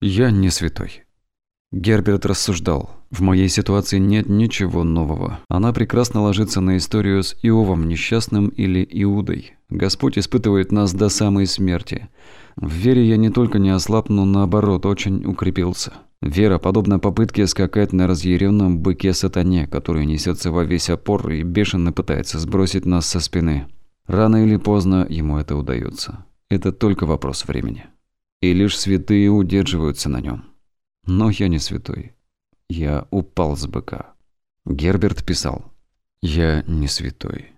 Я не святой. Герберт рассуждал. В моей ситуации нет ничего нового. Она прекрасно ложится на историю с Иовом несчастным или Иудой. Господь испытывает нас до самой смерти. В вере я не только не ослаб, но наоборот очень укрепился. Вера подобна попытке скакать на разъяренном быке сатане, который несется во весь опор и бешено пытается сбросить нас со спины. Рано или поздно ему это удается. Это только вопрос времени. И лишь святые удерживаются на нем. Но я не святой. Я упал с быка. Герберт писал. Я не святой.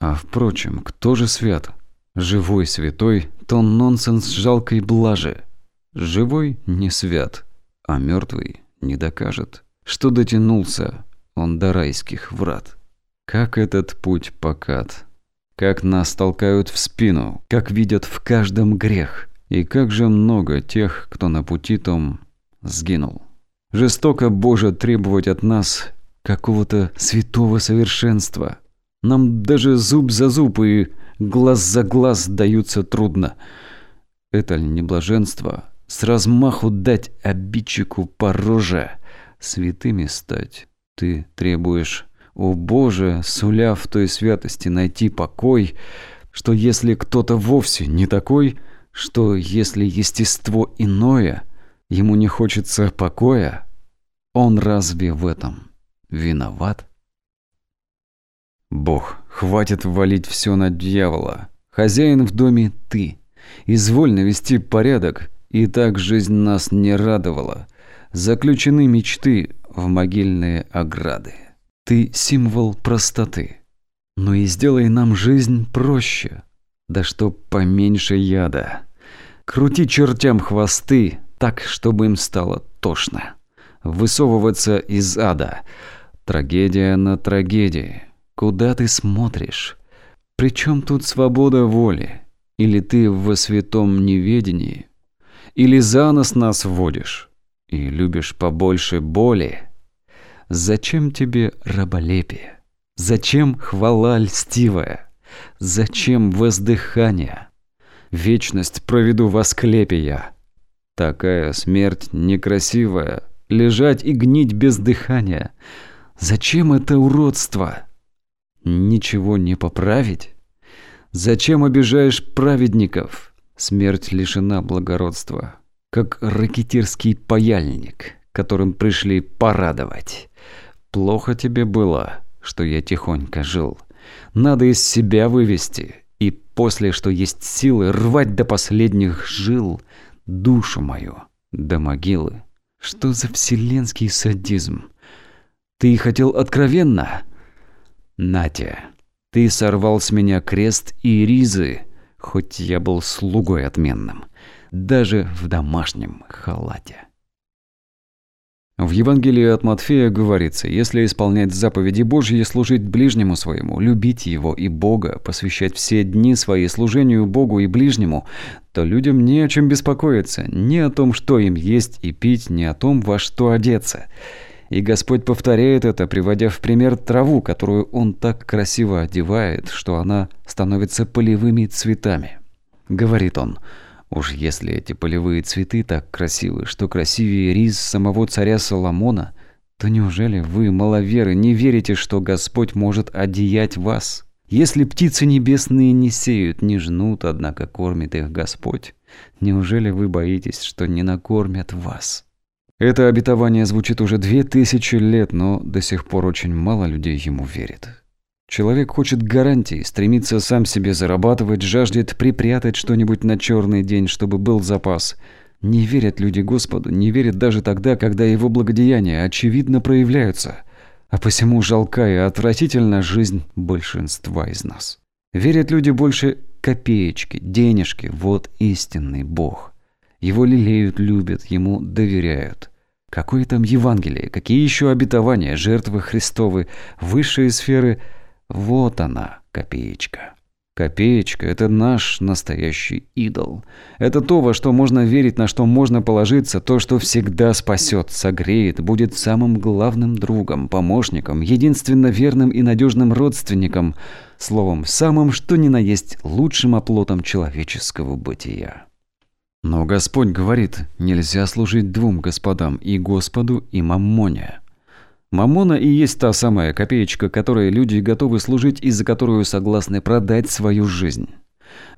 А впрочем, кто же свят? Живой святой – то нонсенс жалкой блажи. Живой не свят а мертвый не докажет, что дотянулся он до райских врат. Как этот путь покат, как нас толкают в спину, как видят в каждом грех, и как же много тех, кто на пути том сгинул. Жестоко, Боже, требовать от нас какого-то святого совершенства. Нам даже зуб за зуб и глаз за глаз даются трудно. Это ли не блаженство, с размаху дать обидчику по роже, святыми стать. Ты требуешь, о Боже, суля в той святости найти покой, что если кто-то вовсе не такой, что если естество иное, ему не хочется покоя, он разве в этом виноват? Бог, хватит валить все на дьявола. Хозяин в доме ты. Изволь навести порядок и так жизнь нас не радовала. Заключены мечты в могильные ограды. Ты символ простоты. Но и сделай нам жизнь проще. Да чтоб поменьше яда. Крути чертям хвосты так, чтобы им стало тошно. Высовываться из ада. Трагедия на трагедии. Куда ты смотришь? Причем тут свобода воли? Или ты в святом неведении или за нос нас вводишь и любишь побольше боли? Зачем тебе раболепие? Зачем хвала льстивая? Зачем воздыхание? Вечность проведу во склепе я. Такая смерть некрасивая, лежать и гнить без дыхания. Зачем это уродство? Ничего не поправить? Зачем обижаешь праведников? Смерть лишена благородства, как ракетирский паяльник, которым пришли порадовать. Плохо тебе было, что я тихонько жил. Надо из себя вывести, и после, что есть силы, рвать до последних жил душу мою до могилы. Что за вселенский садизм? Ты хотел откровенно? Натя, ты сорвал с меня крест и ризы, хоть я был слугой отменным, даже в домашнем халате. В Евангелии от Матфея говорится, если исполнять заповеди Божьи, служить ближнему своему, любить его и Бога, посвящать все дни свои служению Богу и ближнему, то людям не о чем беспокоиться, ни о том, что им есть и пить, ни о том, во что одеться – и Господь повторяет это, приводя в пример траву, которую Он так красиво одевает, что она становится полевыми цветами. Говорит Он, уж если эти полевые цветы так красивы, что красивее риз самого царя Соломона, то неужели вы, маловеры, не верите, что Господь может одеять вас? Если птицы небесные не сеют, не жнут, однако кормит их Господь, неужели вы боитесь, что не накормят вас? Это обетование звучит уже две тысячи лет, но до сих пор очень мало людей ему верит. Человек хочет гарантий, стремится сам себе зарабатывать, жаждет припрятать что-нибудь на черный день, чтобы был запас. Не верят люди Господу, не верят даже тогда, когда его благодеяния очевидно проявляются. А посему жалка и отвратительна жизнь большинства из нас. Верят люди больше копеечки, денежки, вот истинный Бог. Его лелеют, любят, ему доверяют. Какое там Евангелие, какие еще обетования, жертвы Христовы, высшие сферы. Вот она, копеечка. Копеечка – это наш настоящий идол. Это то, во что можно верить, на что можно положиться, то, что всегда спасет, согреет, будет самым главным другом, помощником, единственно верным и надежным родственником, словом, самым что ни на есть лучшим оплотом человеческого бытия. Но Господь говорит, нельзя служить двум господам, и Господу, и Маммоне. Мамона и есть та самая копеечка, которой люди готовы служить и за которую согласны продать свою жизнь.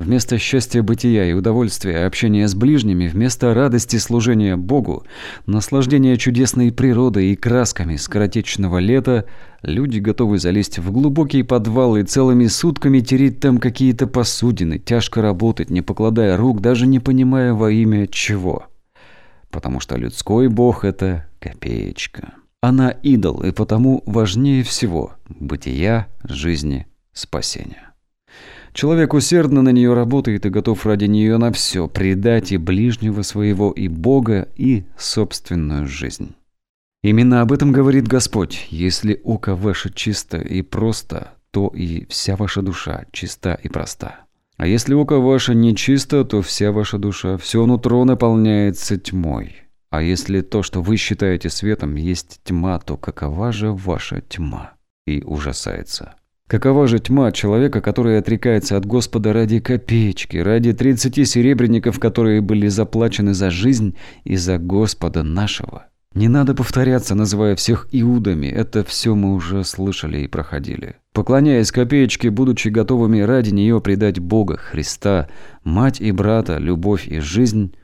Вместо счастья бытия и удовольствия общения с ближними, вместо радости служения Богу, наслаждения чудесной природой и красками скоротечного лета, люди готовы залезть в глубокий подвал и целыми сутками тереть там какие-то посудины, тяжко работать, не покладая рук, даже не понимая во имя чего. Потому что людской бог – это копеечка. Она идол, и потому важнее всего – бытия, жизни, спасения. Человек усердно на нее работает и готов ради нее на все, предать и ближнего своего, и Бога, и собственную жизнь. Именно об этом говорит Господь. Если око ваше чисто и просто, то и вся ваша душа чиста и проста. А если око ваше нечисто, то вся ваша душа, все нутро наполняется тьмой. А если то, что вы считаете светом, есть тьма, то какова же ваша тьма? И ужасается. Какова же тьма человека, который отрекается от Господа ради копеечки, ради тридцати серебряников, которые были заплачены за жизнь и за Господа нашего? Не надо повторяться, называя всех иудами, это все мы уже слышали и проходили. Поклоняясь копеечке, будучи готовыми ради нее предать Бога, Христа, мать и брата, любовь и жизнь,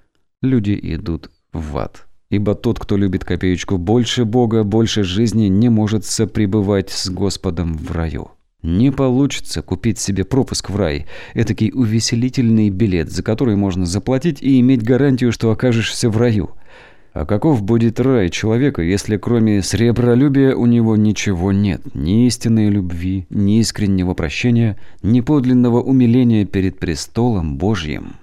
люди идут в ад. Ибо тот, кто любит копеечку больше Бога, больше жизни, не может сопребывать с Господом в раю. Не получится купить себе пропуск в рай, этакий увеселительный билет, за который можно заплатить и иметь гарантию, что окажешься в раю. А каков будет рай человека, если кроме сребролюбия у него ничего нет? Ни истинной любви, ни искреннего прощения, ни подлинного умиления перед престолом Божьим?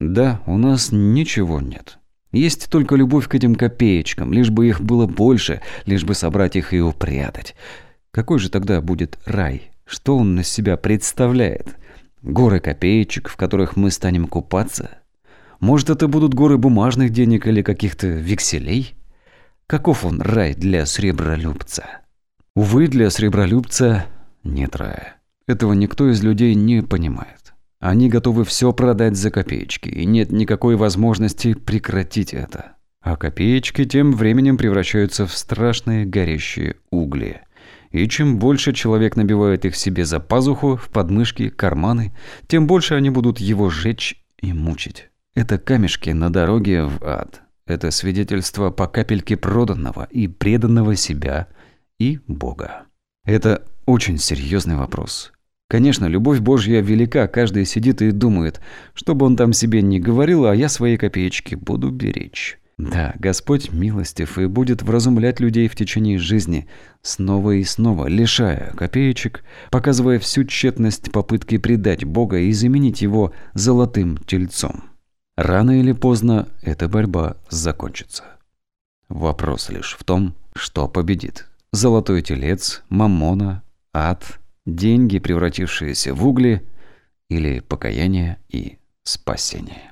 Да, у нас ничего нет. Есть только любовь к этим копеечкам, лишь бы их было больше, лишь бы собрать их и упрятать. Какой же тогда будет рай? Что он из себя представляет? Горы копеечек, в которых мы станем купаться? Может, это будут горы бумажных денег или каких-то векселей? Каков он рай для сребролюбца? Увы, для сребролюбца нет рая. Этого никто из людей не понимает. Они готовы все продать за копеечки, и нет никакой возможности прекратить это. А копеечки тем временем превращаются в страшные горящие угли – и чем больше человек набивает их себе за пазуху, в подмышки, карманы, тем больше они будут его жечь и мучить. Это камешки на дороге в ад. Это свидетельство по капельке проданного и преданного себя и Бога. Это очень серьезный вопрос. Конечно, любовь Божья велика, каждый сидит и думает, что бы он там себе не говорил, а я свои копеечки буду беречь. Да, Господь милостив и будет вразумлять людей в течение жизни, снова и снова, лишая копеечек, показывая всю тщетность попытки предать Бога и заменить его золотым тельцом. Рано или поздно эта борьба закончится. Вопрос лишь в том, что победит. Золотой телец, мамона, ад, деньги, превратившиеся в угли, или покаяние и спасение.